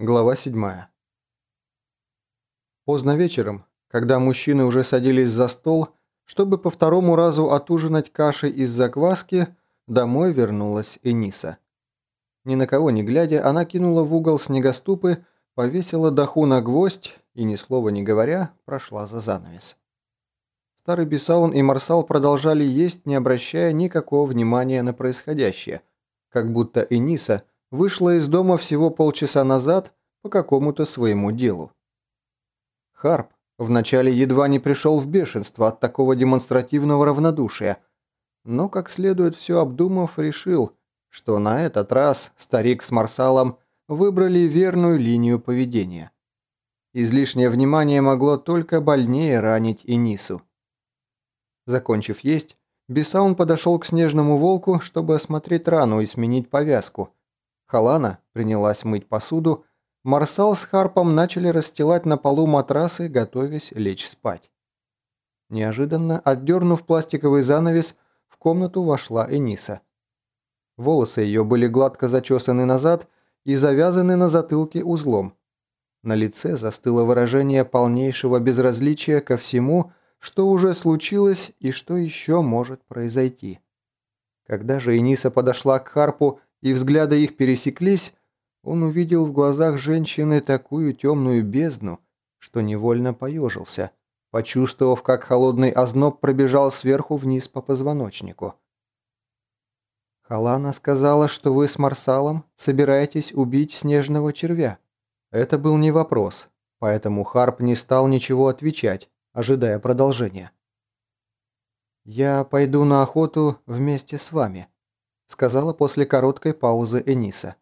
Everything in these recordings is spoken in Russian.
Глава 7. Поздно вечером, когда мужчины уже садились за стол, чтобы по второму разу отужинать кашей из закваски, домой вернулась Эниса. Ни на кого не глядя, она кинула в угол снегоступы, повесила даху на гвоздь и, ни слова не говоря, прошла за занавес. Старый Бесаун и Марсал продолжали есть, не обращая никакого внимания на происходящее, как будто Эниса – вышла из дома всего полчаса назад по какому-то своему делу. Харп вначале едва не пришел в бешенство от такого демонстративного равнодушия, но, как следует все обдумав, решил, что на этот раз старик с Марсалом выбрали верную линию поведения. Излишнее внимание могло только больнее ранить Инису. Закончив есть, Бесаун подошел к снежному волку, чтобы осмотреть рану и сменить повязку – Халана принялась мыть посуду, Марсал с Харпом начали расстилать на полу матрасы, готовясь лечь спать. Неожиданно, отдернув пластиковый занавес, в комнату вошла Эниса. Волосы ее были гладко зачесаны назад и завязаны на затылке узлом. На лице застыло выражение полнейшего безразличия ко всему, что уже случилось и что еще может произойти. Когда же Эниса подошла к Харпу и взгляды их пересеклись, он увидел в глазах женщины такую темную бездну, что невольно поежился, почувствовав, как холодный озноб пробежал сверху вниз по позвоночнику. «Халана сказала, что вы с Марсалом собираетесь убить снежного червя». Это был не вопрос, поэтому Харп не стал ничего отвечать, ожидая продолжения. «Я пойду на охоту вместе с вами», сказала после короткой паузы Эниса.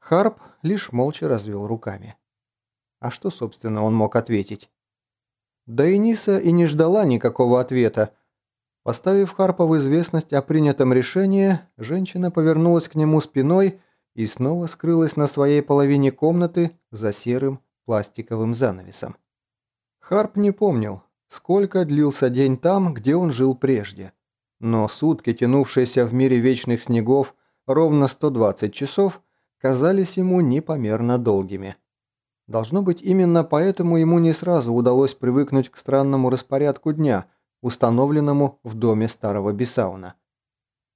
Харп лишь молча развел руками. А что, собственно, он мог ответить? Да Эниса и не ждала никакого ответа. Поставив Харпа в известность о принятом решении, женщина повернулась к нему спиной и снова скрылась на своей половине комнаты за серым пластиковым занавесом. Харп не помнил, сколько длился день там, где он жил прежде. Но сутки, тянувшиеся в мире вечных снегов ровно 120 часов, казались ему непомерно долгими. Должно быть, именно поэтому ему не сразу удалось привыкнуть к странному распорядку дня, установленному в доме старого Бесауна.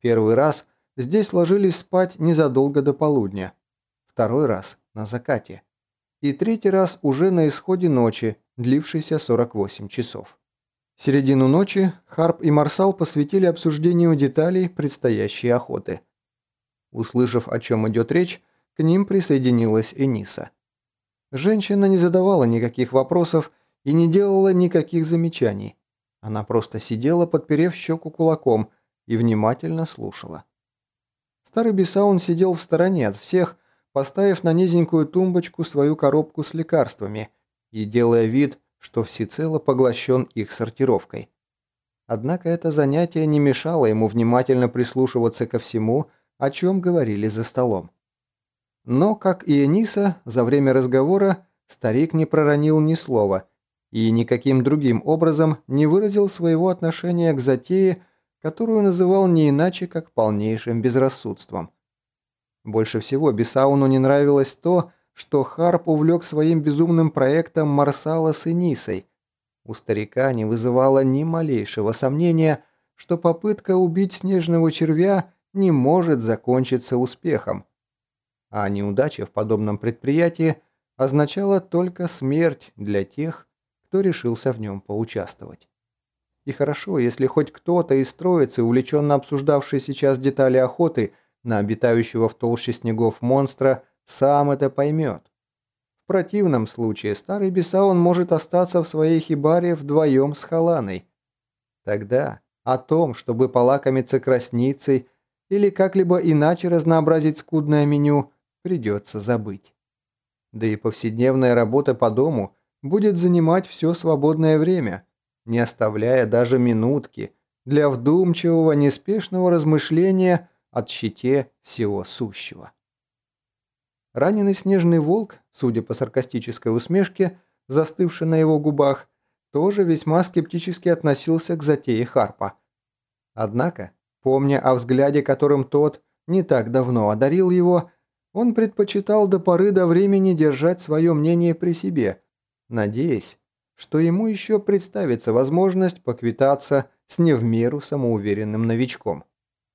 Первый раз здесь ложились спать незадолго до полудня, второй раз на закате, и третий раз уже на исходе ночи, длившейся 48 часов. Середину ночи Харп и Марсал посвятили обсуждению деталей предстоящей охоты. Услышав, о чем идет речь, к ним присоединилась Эниса. Женщина не задавала никаких вопросов и не делала никаких замечаний. Она просто сидела, подперев щеку кулаком, и внимательно слушала. Старый Бесаун сидел в стороне от всех, поставив на низенькую тумбочку свою коробку с лекарствами и делая вид, что всецело поглощен их сортировкой. Однако это занятие не мешало ему внимательно прислушиваться ко всему, о чем говорили за столом. Но, как и Эниса, за время разговора старик не проронил ни слова и никаким другим образом не выразил своего отношения к затее, которую называл не иначе, как полнейшим безрассудством. Больше всего Бесауну не нравилось то, что Харп увлек своим безумным проектом Марсала с Энисой. У старика не вызывало ни малейшего сомнения, что попытка убить снежного червя не может закончиться успехом. А неудача в подобном предприятии означала только смерть для тех, кто решился в нем поучаствовать. И хорошо, если хоть кто-то из троицы, увлеченно обсуждавший сейчас детали охоты на обитающего в толще снегов монстра, сам это поймет. В противном случае старый Бесаун может остаться в своей хибаре вдвоем с Халаной. Тогда о том, чтобы полакомиться красницей или как-либо иначе разнообразить скудное меню, придется забыть. Да и повседневная работа по дому будет занимать все свободное время, не оставляя даже минутки для вдумчивого, неспешного размышления от щите всего сущего. Раненый снежный волк, судя по саркастической усмешке, застывшей на его губах, тоже весьма скептически относился к затее Харпа. Однако, помня о взгляде, которым тот не так давно одарил его, он предпочитал до поры до времени держать свое мнение при себе, надеясь, что ему еще представится возможность поквитаться с не в меру самоуверенным новичком.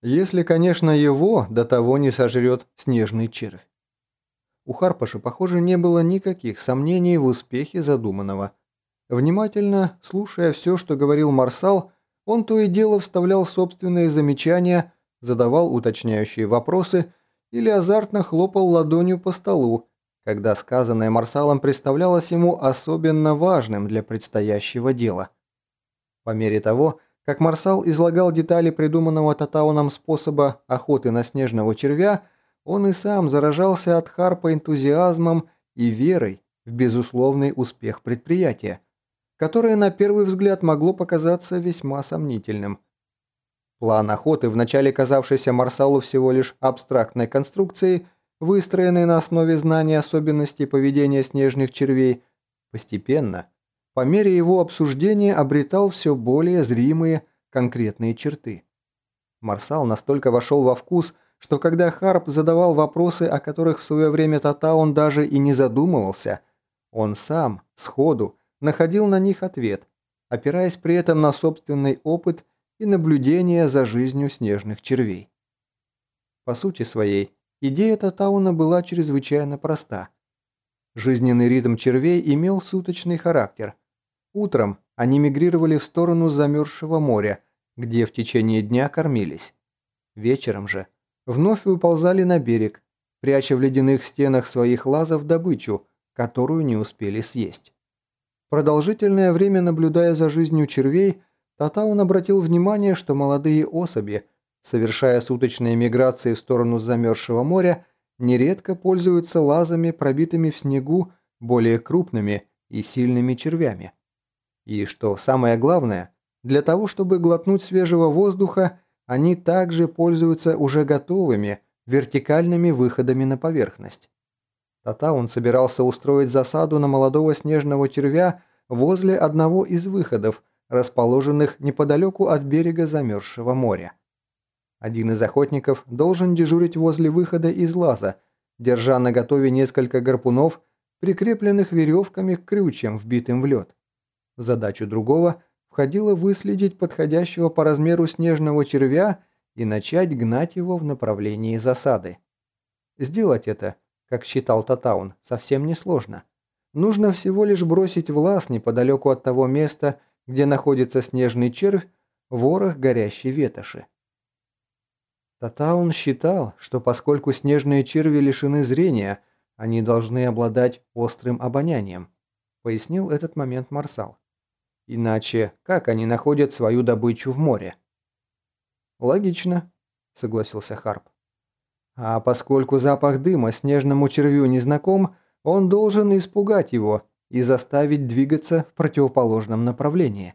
Если, конечно, его до того не сожрет снежный червь. У Харпаша, похоже, не было никаких сомнений в успехе задуманного. Внимательно, слушая все, что говорил Марсал, он то и дело вставлял собственные замечания, задавал уточняющие вопросы или азартно хлопал ладонью по столу, когда сказанное Марсалом представлялось ему особенно важным для предстоящего дела. По мере того, как Марсал излагал детали придуманного Татауном способа охоты на снежного червя, он и сам заражался от Харпа энтузиазмом и верой в безусловный успех предприятия, которое на первый взгляд могло показаться весьма сомнительным. План охоты, вначале казавшийся Марсалу всего лишь абстрактной конструкцией, выстроенной на основе знания особенностей поведения снежных червей, постепенно, по мере его обсуждения, обретал все более зримые конкретные черты. Марсал настолько вошел во вкус, что когда Харп задавал вопросы, о которых в свое время Татаун даже и не задумывался, он сам, сходу, находил на них ответ, опираясь при этом на собственный опыт и наблюдение за жизнью снежных червей. По сути своей, идея Татауна была чрезвычайно проста. Жизненный ритм червей имел суточный характер. Утром они мигрировали в сторону замерзшего моря, где в течение дня кормились. Вечером же вновь выползали на берег, пряча в ледяных стенах своих лазов добычу, которую не успели съесть. Продолжительное время наблюдая за жизнью червей, Татаун обратил внимание, что молодые особи, совершая суточные миграции в сторону замерзшего моря, нередко пользуются лазами, пробитыми в снегу более крупными и сильными червями. И что самое главное, для того, чтобы глотнуть свежего воздуха, они также пользуются уже готовыми вертикальными выходами на поверхность. Татаун собирался устроить засаду на молодого снежного червя возле одного из выходов, расположенных неподалеку от берега замерзшего моря. Один из охотников должен дежурить возле выхода из лаза, держа на готове несколько гарпунов, прикрепленных веревками к крючьям, вбитым в лед. Задачу другого входило выследить подходящего по размеру снежного червя и начать гнать его в направлении засады. Сделать это, как считал Татаун, совсем несложно. Нужно всего лишь бросить в лаз неподалеку от того места, где находится снежный червь, ворох горящей ветоши. Татаун считал, что поскольку снежные черви лишены зрения, они должны обладать острым обонянием, пояснил этот момент Марсал. Иначе как они находят свою добычу в море? Логично, согласился Харп. А поскольку запах дыма снежному червю не знаком, он должен испугать его и заставить двигаться в противоположном направлении.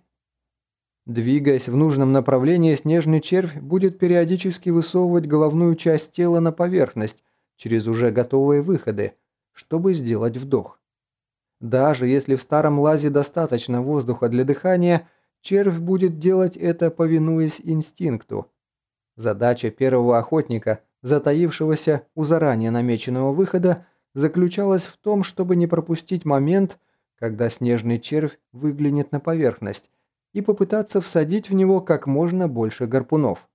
Двигаясь в нужном направлении, снежный червь будет периодически высовывать головную часть тела на поверхность через уже готовые выходы, чтобы сделать вдох. Даже если в старом лазе достаточно воздуха для дыхания, червь будет делать это, повинуясь инстинкту. Задача первого охотника, затаившегося у заранее намеченного выхода, заключалась в том, чтобы не пропустить момент, когда снежный червь выглянет на поверхность, и попытаться всадить в него как можно больше гарпунов.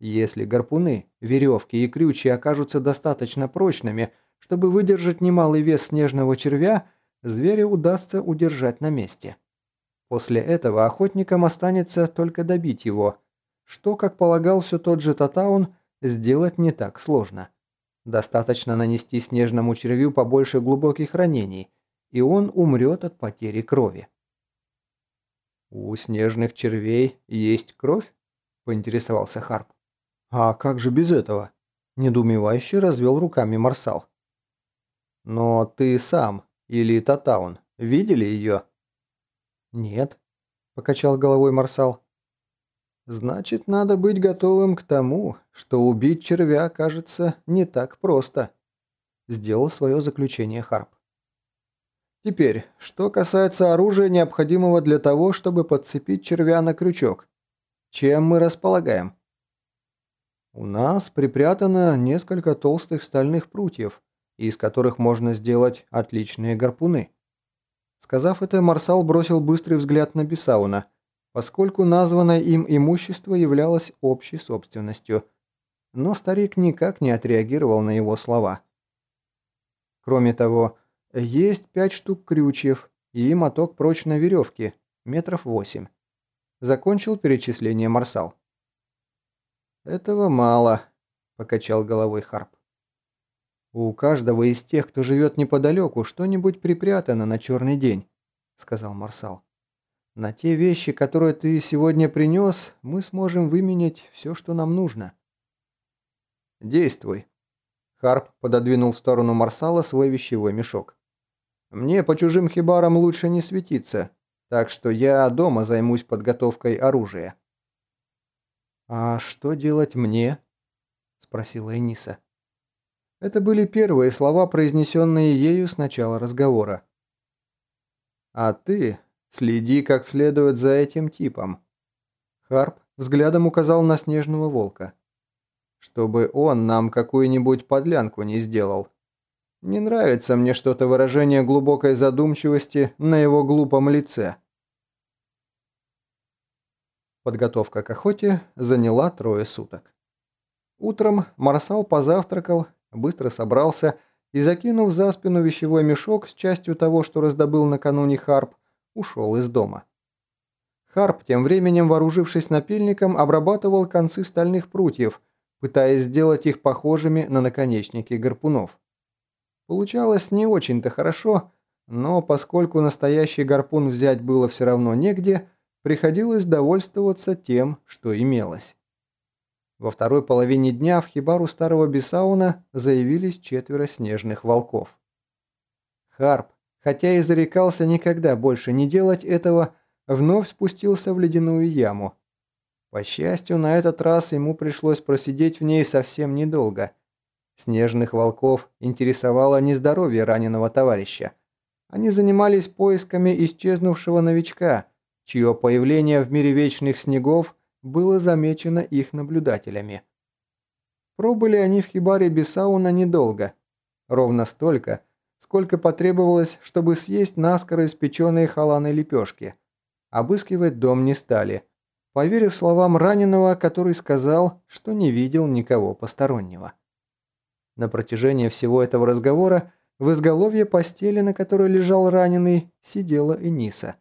Если гарпуны, веревки и крючи окажутся достаточно прочными, чтобы выдержать немалый вес снежного червя, зверя удастся удержать на месте. После этого охотникам останется только добить его, что, как полагал все тот же Татаун, сделать не так сложно. Достаточно нанести снежному червю побольше глубоких ранений, и он умрет от потери крови. «У снежных червей есть кровь?» – поинтересовался Харп. «А как же без этого?» – недоумевающе развел руками Марсал. «Но ты сам или Татаун видели ее?» «Нет», – покачал головой Марсал. «Значит, надо быть готовым к тому, что убить червя кажется не так просто», – сделал свое заключение Харп. «Теперь, что касается оружия, необходимого для того, чтобы подцепить червя на крючок. Чем мы располагаем?» У нас припрятано несколько толстых стальных прутьев, из которых можно сделать отличные гарпуны. Сказав это, Марсал бросил быстрый взгляд на Бесауна, поскольку названное им имущество являлось общей собственностью. Но старик никак не отреагировал на его слова. Кроме того, есть пять штук крючев и моток прочной веревки, метров восемь. Закончил перечисление Марсал. «Этого мало», – покачал головой Харп. «У каждого из тех, кто живет неподалеку, что-нибудь припрятано на черный день», – сказал Марсал. «На те вещи, которые ты сегодня принес, мы сможем выменять все, что нам нужно». «Действуй». Харп пододвинул в сторону Марсала свой вещевой мешок. «Мне по чужим хибарам лучше не светиться, так что я дома займусь подготовкой оружия». «А что делать мне?» – спросила Эниса. Это были первые слова, произнесенные ею с начала разговора. «А ты следи как следует за этим типом». Харп взглядом указал на снежного волка. «Чтобы он нам какую-нибудь подлянку не сделал. Не нравится мне что-то выражение глубокой задумчивости на его глупом лице». Подготовка к охоте заняла трое суток. Утром Марсал позавтракал, быстро собрался и, закинув за спину вещевой мешок с частью того, что раздобыл накануне Харп, ушел из дома. Харп, тем временем вооружившись напильником, обрабатывал концы стальных прутьев, пытаясь сделать их похожими на наконечники гарпунов. Получалось не очень-то хорошо, но поскольку настоящий гарпун взять было все равно негде, приходилось довольствоваться тем, что имелось. Во второй половине дня в хибару старого Бесауна заявились четверо снежных волков. Харп, хотя и зарекался никогда больше не делать этого, вновь спустился в ледяную яму. По счастью, на этот раз ему пришлось просидеть в ней совсем недолго. Снежных волков интересовало не здоровье раненого товарища. Они занимались поисками исчезнувшего новичка – чье появление в мире вечных снегов было замечено их наблюдателями. Пробыли они в хибаре Бесауна недолго, ровно столько, сколько потребовалось, чтобы съесть наскоро испеченные халаны лепешки. Обыскивать дом не стали, поверив словам раненого, который сказал, что не видел никого постороннего. На протяжении всего этого разговора в изголовье постели, на которой лежал раненый, сидела Эниса.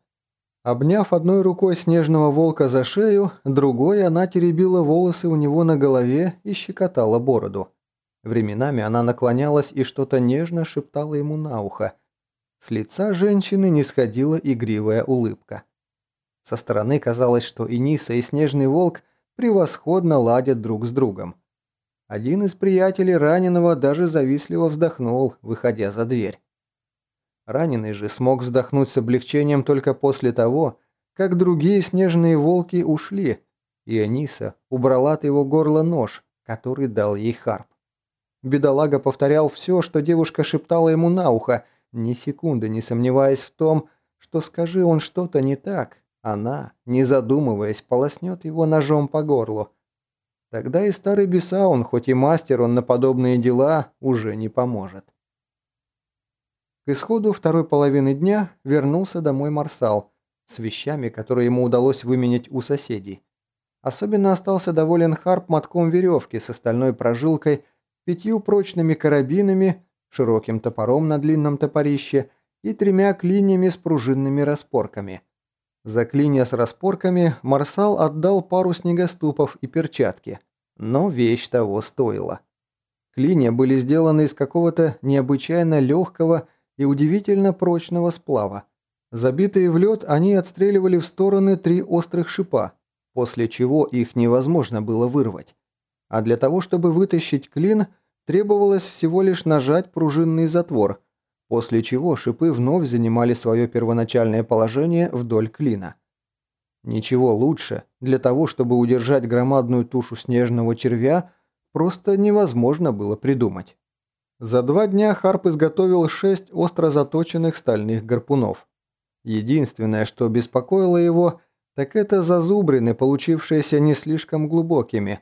Обняв одной рукой снежного волка за шею, другой она теребила волосы у него на голове и щекотала бороду. Временами она наклонялась и что-то нежно шептала ему на ухо. С лица женщины не сходила игривая улыбка. Со стороны казалось, что и Ниса, и Снежный Волк превосходно ладят друг с другом. Один из приятелей раненого даже завистливо вздохнул, выходя за дверь. Раненый же смог вздохнуть с облегчением только после того, как другие снежные волки ушли, и Аниса убрала от его горла нож, который дал ей Харп. Бедолага повторял все, что девушка шептала ему на ухо, ни секунды не сомневаясь в том, что скажи он что-то не так, она, не задумываясь, полоснет его ножом по горлу. Тогда и старый Бесаун, хоть и мастер он на подобные дела, уже не поможет. К исходу второй половины дня вернулся домой Марсал с вещами, которые ему удалось выменять у соседей. Особенно остался доволен Харп мотком веревки с остальной прожилкой, пятью прочными карабинами, широким топором на длинном топорище и тремя клиньями с пружинными распорками. За клинья с распорками Марсал отдал пару снегоступов и перчатки, но вещь того стоила. Клинья были сделаны из какого-то необычайно легкого и удивительно прочного сплава. Забитые в лед, они отстреливали в стороны три острых шипа, после чего их невозможно было вырвать. А для того, чтобы вытащить клин, требовалось всего лишь нажать пружинный затвор, после чего шипы вновь занимали свое первоначальное положение вдоль клина. Ничего лучше для того, чтобы удержать громадную тушу снежного червя, просто невозможно было придумать. За два дня Харп изготовил шесть остро заточенных стальных гарпунов. Единственное, что беспокоило его, так это зазубрины, получившиеся не слишком глубокими.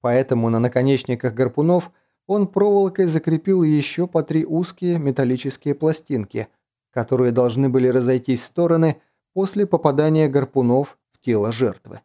Поэтому на наконечниках гарпунов он проволокой закрепил еще по три узкие металлические пластинки, которые должны были разойтись в стороны после попадания гарпунов в тело жертвы.